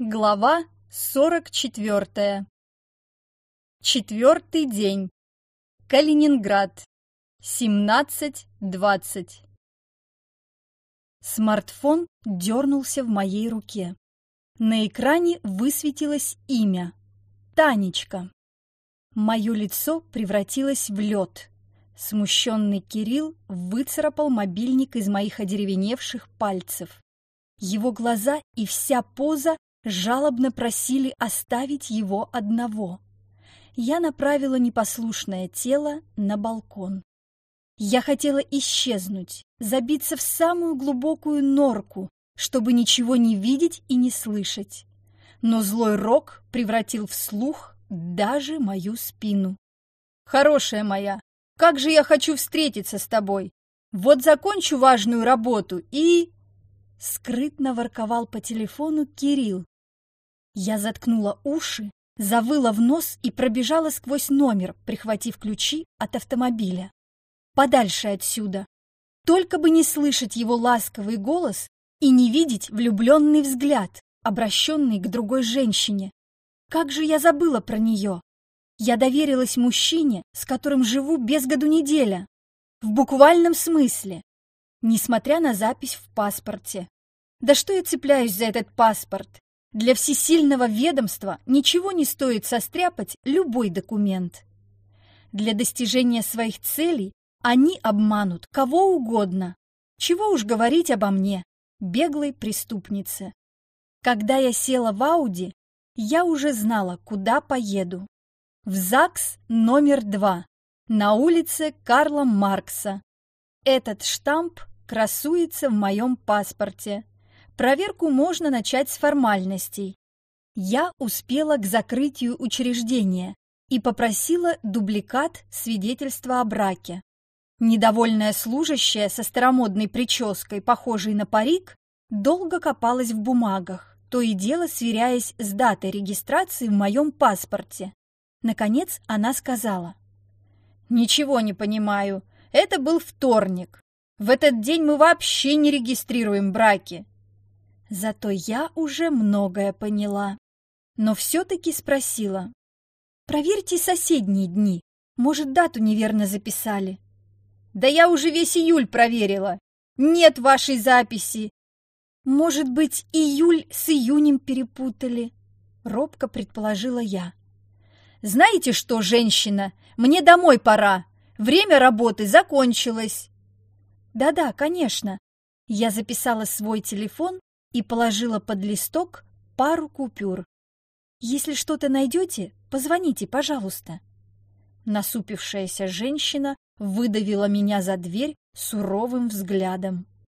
Глава 44. Четвертый день. Калининград. 17.20. Смартфон дернулся в моей руке. На экране высветилось имя. Танечка. Мое лицо превратилось в лед. Смущенный Кирилл выцарапал мобильник из моих одеревеневших пальцев. Его глаза и вся поза жалобно просили оставить его одного. Я направила непослушное тело на балкон. Я хотела исчезнуть, забиться в самую глубокую норку, чтобы ничего не видеть и не слышать. Но злой рок превратил в слух даже мою спину. «Хорошая моя, как же я хочу встретиться с тобой! Вот закончу важную работу и...» Скрытно ворковал по телефону Кирилл, я заткнула уши, завыла в нос и пробежала сквозь номер, прихватив ключи от автомобиля. Подальше отсюда. Только бы не слышать его ласковый голос и не видеть влюбленный взгляд, обращенный к другой женщине. Как же я забыла про нее? Я доверилась мужчине, с которым живу без году неделя. В буквальном смысле. Несмотря на запись в паспорте. Да что я цепляюсь за этот паспорт? Для всесильного ведомства ничего не стоит состряпать любой документ. Для достижения своих целей они обманут кого угодно. Чего уж говорить обо мне, беглой преступнице. Когда я села в Ауди, я уже знала, куда поеду. В ЗАГС номер два, на улице Карла Маркса. Этот штамп красуется в моем паспорте. Проверку можно начать с формальностей. Я успела к закрытию учреждения и попросила дубликат свидетельства о браке. Недовольная служащая со старомодной прической, похожей на парик, долго копалась в бумагах, то и дело сверяясь с датой регистрации в моем паспорте. Наконец она сказала. «Ничего не понимаю. Это был вторник. В этот день мы вообще не регистрируем браки. Зато я уже многое поняла. Но все-таки спросила. «Проверьте соседние дни. Может, дату неверно записали?» «Да я уже весь июль проверила. Нет вашей записи». «Может быть, июль с июнем перепутали?» Робко предположила я. «Знаете что, женщина, мне домой пора. Время работы закончилось». «Да-да, конечно». Я записала свой телефон и положила под листок пару купюр. «Если что-то найдете, позвоните, пожалуйста». Насупившаяся женщина выдавила меня за дверь суровым взглядом.